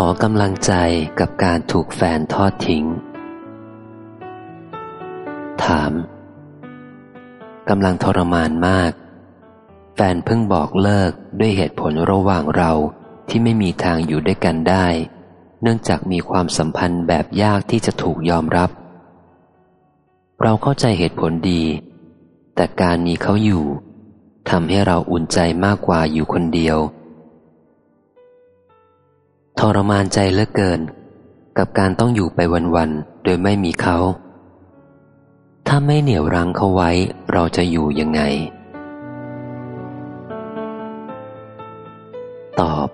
ขอกำลังใจกับการถูกแฟนทอดทิ้ง ถามกำลังทรมานมาก แฟนเพิ่งบอกเลิกด้วยเหตุผลระหว่างเราที่ไม่มีทางอยู่ด้วยกันได้ เนื่องจากมีความสัมพันธ์แบบยากที่จะถูกยอมรับ เราเข้าใจเหตุผลดี แต่การมีเขาอยู่ทำให้เราอุ่นใจมากกว่าอยู่คนเดียว ทรมานใจเหลือเกิน กับการต้องอยู่ไปวันๆโดยไม่มีเขา ถ้าไม่เหนี่ยวรั้งเขาไว้เราจะอยู่ยังไง ตอบ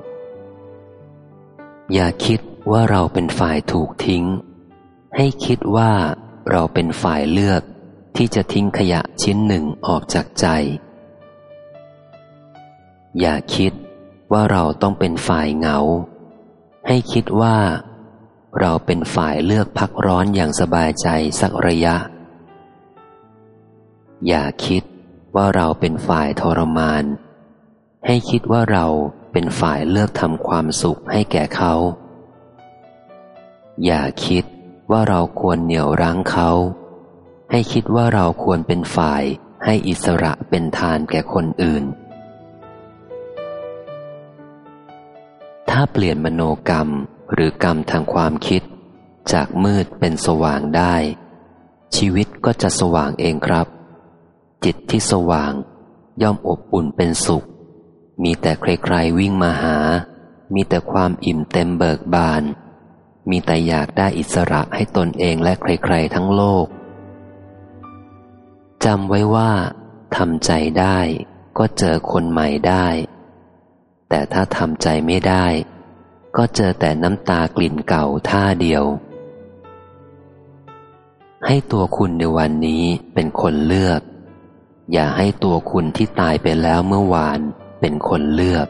อย่าคิดว่าเราเป็นฝ่ายถูกทิ้ง ให้คิดว่าเราเป็นฝ่ายเลือกที่จะทิ้งขยะชิ้นหนึ่งออกจากใจ อย่าคิดว่าเราต้องเป็นฝ่ายเหงา ให้คิดว่า เราเป็นฝ่ายเลือกพักร้อนอย่างสบายใจสักระยะ อย่าคิดว่าเราเป็นฝ่ายทรมาน ให้คิดว่าเราเป็นฝ่ายเลือกทำความสุขให้แก่เขา อย่าคิดว่าเราควรเหนี่ยวรั้งเขา ให้คิดว่าเราควรเป็นฝ่ายให้อิสระเป็นทานแก่คนอื่น ถ้าเปลี่ยนมโนกรรมหรือกรรมทางความคิด จากมืดเป็นสว่างได้ ชีวิตก็จะสว่างเองครับ จิตที่สว่างย่อมอบอุ่นเป็นสุข มีแต่ใครๆวิ่งมาหา มีแต่ความอิ่มเต็มเบิกบาน มีแต่อยากได้อิสระให้ตนเองและใครๆทั้งโลกจำไว้ว่าทำใจได้ก็เจอคนใหม่ได้ แต่ถ้าทำใจไม่ได้ ก็เจอแต่น้ำตากลิ่นเก่าท่าเดียว ให้ตัวคุณในวันนี้เป็นคนเลือก อย่าให้ตัวคุณที่ตายไปแล้วเมื่อวานเป็นคนเลือก